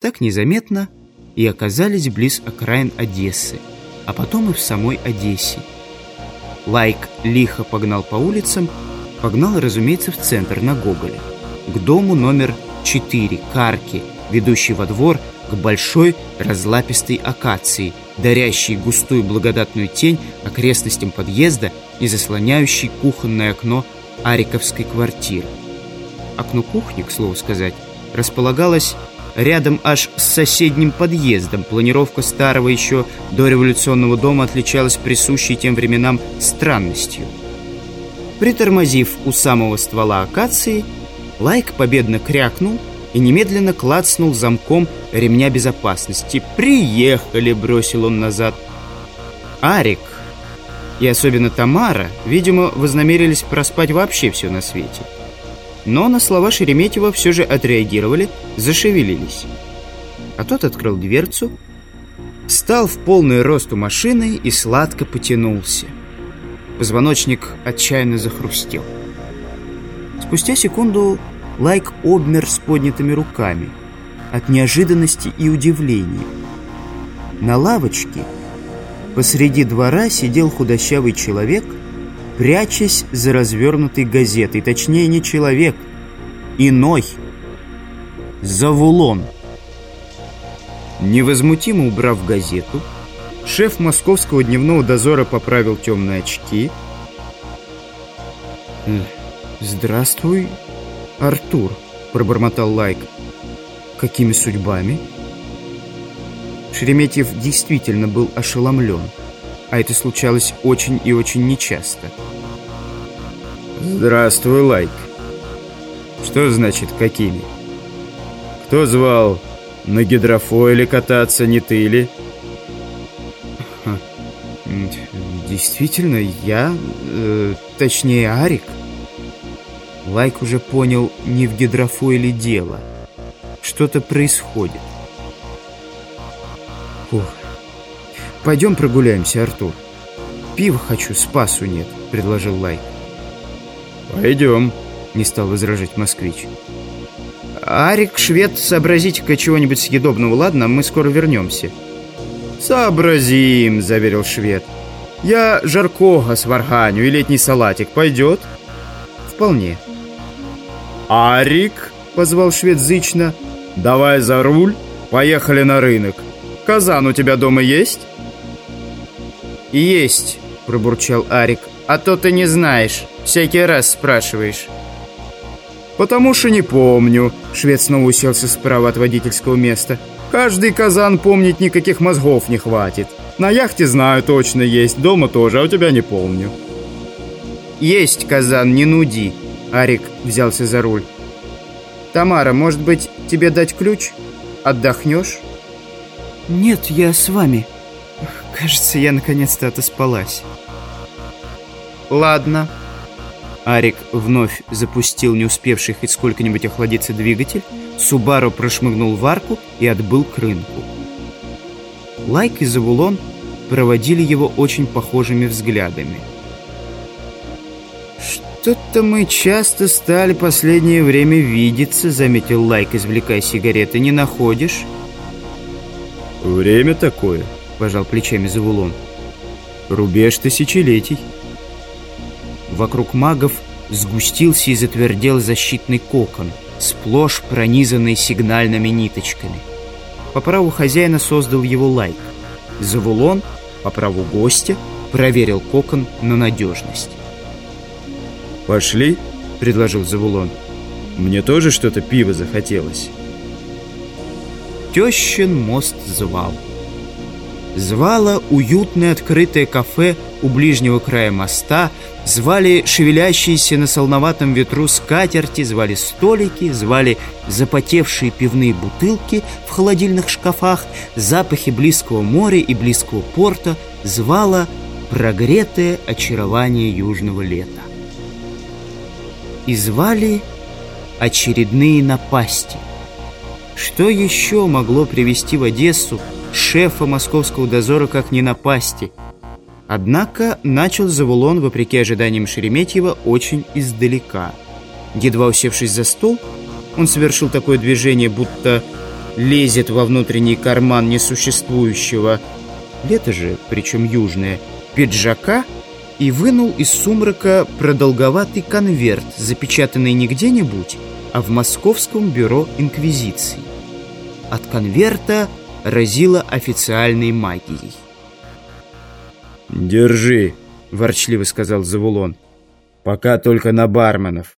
Так незаметно и оказались близ окраин Одессы, а потом и в самой Одессе. Лайк лихо погнал по улицам, погнал, разумеется, в центр, на Гоголя, к дому номер 4, Карки, ведущий во двор к большой разлапистой акации, дарящей густую благодатную тень окрестностям подъезда и заслоняющей кухонное окно Ариковской квартиры. Окно кухни, к слову сказать, располагалось рядом аж с соседним подъездом. Планировка старого еще дореволюционного дома отличалась присущей тем временам странностью. Притормозив у самого ствола акации, Лайк победно крякнул и немедленно клацнул замком ремня безопасности. «Приехали!» — бросил он назад. Арик и особенно Тамара, видимо, вознамерились проспать вообще все на свете. Но на слова Шереметьева все же отреагировали, зашевелились. А тот открыл дверцу, встал в полный рост у машины и сладко потянулся. Позвоночник отчаянно захрустел. Спустя секунду Лайк обмер с поднятыми руками от неожиданности и удивления. На лавочке посреди двора сидел худощавый человек – прячась за развернутой газетой. Точнее, не человек, иной. Завулон. Невозмутимо убрав газету, шеф московского дневного дозора поправил темные очки. «Здравствуй, Артур», — пробормотал Лайк. «Какими судьбами?» Шереметьев действительно был ошеломлен а это случалось очень и очень нечасто. «Здравствуй, Лайк. Что значит «какими»? Кто звал на гидрофойле кататься, не ты ли?» «Действительно, я, э, точнее, Арик». Лайк уже понял, не в гидрофойле дело. Что-то происходит. Фух. «Пойдем прогуляемся, Артур. Пива хочу, спасу нет», — предложил Лай. «Пойдем», — не стал возражать москвич. «Арик, швед, сообразите-ка чего-нибудь съедобного, ладно? Мы скоро вернемся». «Сообразим», — заверил швед. «Я жаркого сварганю и летний салатик. Пойдет?» «Вполне». «Арик», — позвал швед зычно, — «давай за руль, поехали на рынок. Казан у тебя дома есть?» «Есть», — пробурчал Арик. «А то ты не знаешь. Всякий раз спрашиваешь». «Потому что не помню», — швед снова уселся справа от водительского места. «Каждый казан помнить никаких мозгов не хватит. На яхте знаю точно есть, дома тоже, а у тебя не помню». «Есть казан, не нуди», — Арик взялся за руль. «Тамара, может быть, тебе дать ключ? Отдохнешь?» «Нет, я с вами», Кажется, я наконец-то отоспалась. Ладно. Арик вновь запустил не успевший хоть сколько-нибудь охладиться двигатель. Субару прошмыгнул в арку и отбыл к рынку. Лайк и Завулон проводили его очень похожими взглядами. «Что-то мы часто стали последнее время видеться», — заметил Лайк, извлекая сигареты. «Не находишь?» «Время такое», — пожал плечами Завулон. «Рубеж тысячелетий». Вокруг магов сгустился и затвердел защитный кокон, сплошь пронизанный сигнальными ниточками. По праву хозяина создал его лайк. Завулон, по праву гостя, проверил кокон на надежность. «Пошли», — предложил Завулон. «Мне тоже что-то пиво захотелось». Тещин мост звал. Звало уютное открытое кафе у ближнего края моста, звали шевелящиеся на солноватом ветру скатерти, звали столики, звали запотевшие пивные бутылки в холодильных шкафах, запахи близкого моря и близкого порта, звало прогретое очарование южного лета. И звали очередные напасти. Что еще могло привести в Одессу шефа московского дозора как не напасти. Однако начал Завулон, вопреки ожиданиям Шереметьева, очень издалека. Едва усевшись за стол, он совершил такое движение, будто лезет во внутренний карман несуществующего, лето же, причем южное, пиджака и вынул из сумрака продолговатый конверт, запечатанный не где-нибудь, а в Московском бюро инквизиции. От конверта разило официальной магией. «Держи», — ворчливо сказал Завулон. «Пока только на барменов.